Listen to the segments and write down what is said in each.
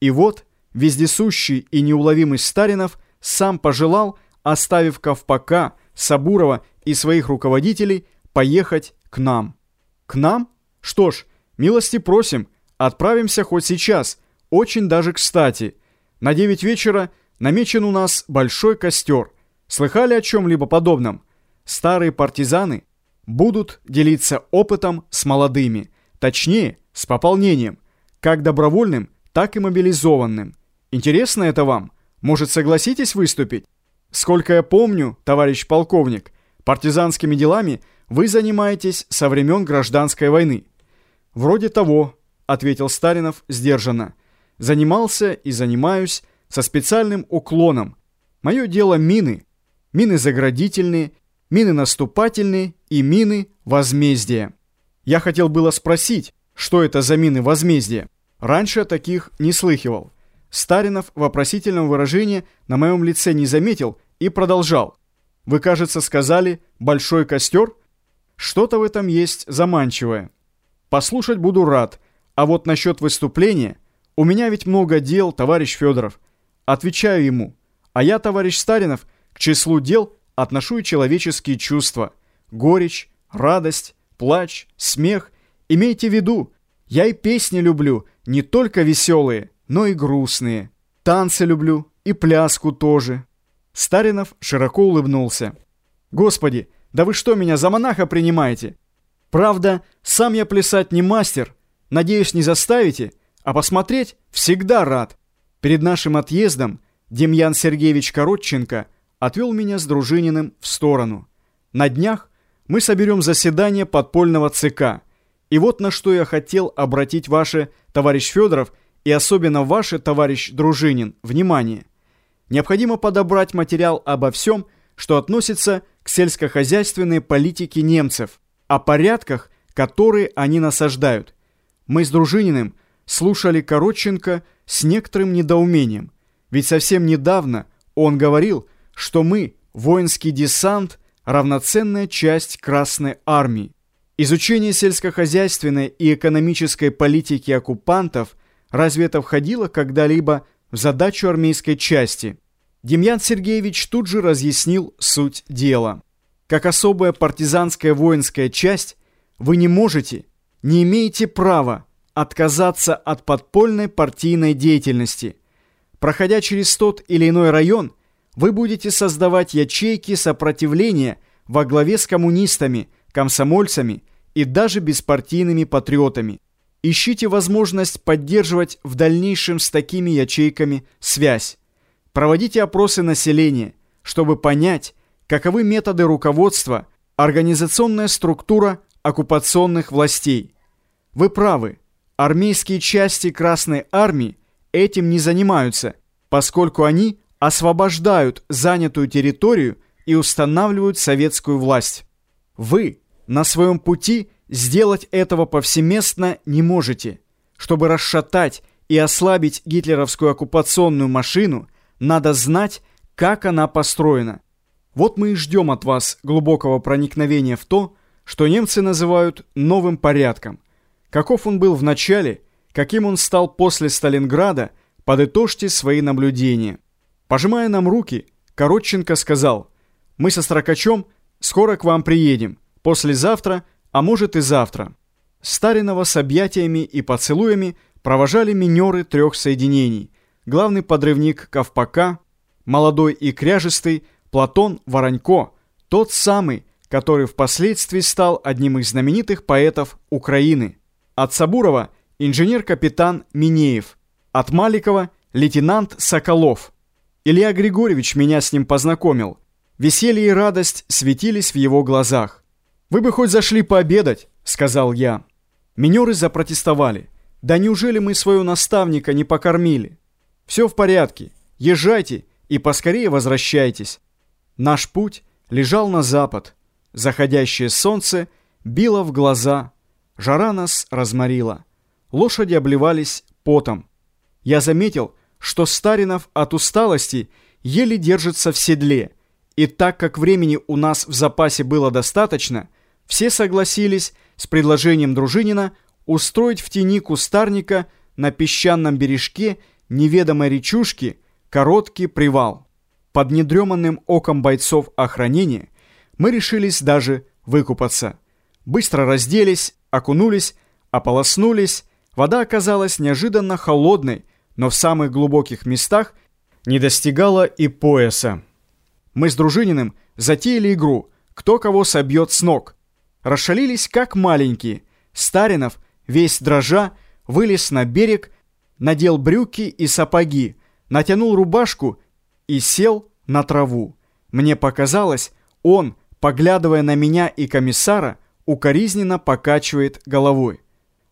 И вот вездесущий и неуловимый Старинов сам пожелал, оставив Ковпака, Сабурова и своих руководителей, поехать к нам. К нам? Что ж, милости просим, отправимся хоть сейчас, очень даже кстати. На девять вечера намечен у нас большой костер. Слыхали о чем-либо подобном? Старые партизаны будут делиться опытом с молодыми, точнее, с пополнением, как добровольным, так и мобилизованным. Интересно это вам? Может, согласитесь выступить? Сколько я помню, товарищ полковник, партизанскими делами вы занимаетесь со времен гражданской войны. Вроде того, ответил Старинов сдержанно. Занимался и занимаюсь со специальным уклоном. Мое дело мины. Мины заградительные, мины наступательные и мины возмездия. Я хотел было спросить, что это за мины возмездия. Раньше таких не слыхивал. Старинов вопросительном выражении на моем лице не заметил и продолжал. «Вы, кажется, сказали «большой костер»?» Что-то в этом есть заманчивое. Послушать буду рад, а вот насчет выступления у меня ведь много дел, товарищ Федоров. Отвечаю ему. А я, товарищ Старинов, к числу дел отношу и человеческие чувства. Горечь, радость, плач, смех. Имейте в виду, я и песни люблю, не только веселые, но и грустные. Танцы люблю и пляску тоже. Старинов широко улыбнулся. Господи, да вы что, меня за монаха принимаете? Правда, сам я плясать не мастер. Надеюсь, не заставите, а посмотреть всегда рад. Перед нашим отъездом Демьян Сергеевич Коротченко отвел меня с Дружининым в сторону. На днях мы соберем заседание подпольного ЦК. И вот на что я хотел обратить ваше, товарищ Федоров, и особенно ваше, товарищ Дружинин, внимание. Необходимо подобрать материал обо всем, что относится к сельскохозяйственной политике немцев, о порядках, которые они насаждают. Мы с Дружининым слушали Коротченко с некоторым недоумением, ведь совсем недавно он говорил, что мы, воинский десант, равноценная часть Красной Армии. Изучение сельскохозяйственной и экономической политики оккупантов разве это входило когда-либо в задачу армейской части? Демьян Сергеевич тут же разъяснил суть дела. Как особая партизанская воинская часть, вы не можете, не имеете права отказаться от подпольной партийной деятельности. Проходя через тот или иной район, вы будете создавать ячейки сопротивления во главе с коммунистами, комсомольцами и даже беспартийными патриотами. Ищите возможность поддерживать в дальнейшем с такими ячейками связь. Проводите опросы населения, чтобы понять, каковы методы руководства, организационная структура оккупационных властей. Вы правы, армейские части Красной Армии этим не занимаются, поскольку они освобождают занятую территорию и устанавливают советскую власть. Вы на своем пути сделать этого повсеместно не можете. Чтобы расшатать и ослабить гитлеровскую оккупационную машину – надо знать, как она построена. Вот мы и ждем от вас глубокого проникновения в то, что немцы называют новым порядком. Каков он был в начале, каким он стал после Сталинграда, подытожьте свои наблюдения. Пожимая нам руки, Коротченко сказал, «Мы со Строкачем скоро к вам приедем, послезавтра, а может и завтра». Старинова с объятиями и поцелуями провожали минеры трех соединений – главный подрывник Ковпака, молодой и кряжистый Платон Воронько, тот самый, который впоследствии стал одним из знаменитых поэтов Украины. От Сабурова инженер-капитан Минеев, от Маликова лейтенант Соколов. Илья Григорьевич меня с ним познакомил. Веселье и радость светились в его глазах. «Вы бы хоть зашли пообедать», — сказал я. Минеры запротестовали. «Да неужели мы своего наставника не покормили?» Все в порядке. Езжайте и поскорее возвращайтесь. Наш путь лежал на запад. Заходящее солнце било в глаза. Жара нас разморила. Лошади обливались потом. Я заметил, что Старинов от усталости еле держится в седле. И так как времени у нас в запасе было достаточно, все согласились с предложением Дружинина устроить в тени кустарника на песчаном бережке неведомой речушки короткий привал. Под недреманным оком бойцов охранения мы решились даже выкупаться. Быстро разделись, окунулись, ополоснулись. Вода оказалась неожиданно холодной, но в самых глубоких местах не достигала и пояса. Мы с Дружининым затеяли игру «Кто кого собьет с ног». Расшалились как маленькие. Старинов, весь дрожа, вылез на берег, надел брюки и сапоги, натянул рубашку и сел на траву. Мне показалось, он, поглядывая на меня и комиссара, укоризненно покачивает головой.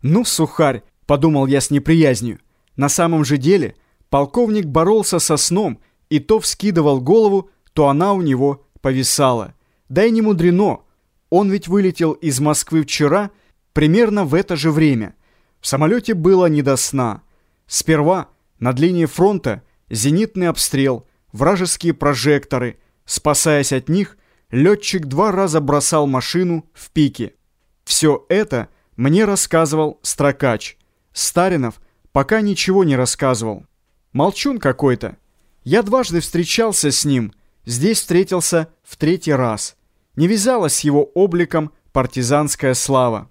«Ну, сухарь!» — подумал я с неприязнью. На самом же деле полковник боролся со сном и то вскидывал голову, то она у него повисала. Да и не мудрено. Он ведь вылетел из Москвы вчера примерно в это же время. В самолете было не до сна. Сперва над линией фронта зенитный обстрел, вражеские прожекторы. Спасаясь от них, летчик два раза бросал машину в пике. Все это мне рассказывал Строкач. Старинов пока ничего не рассказывал. Молчун какой-то. Я дважды встречался с ним, здесь встретился в третий раз. Не вязалась с его обликом партизанская слава.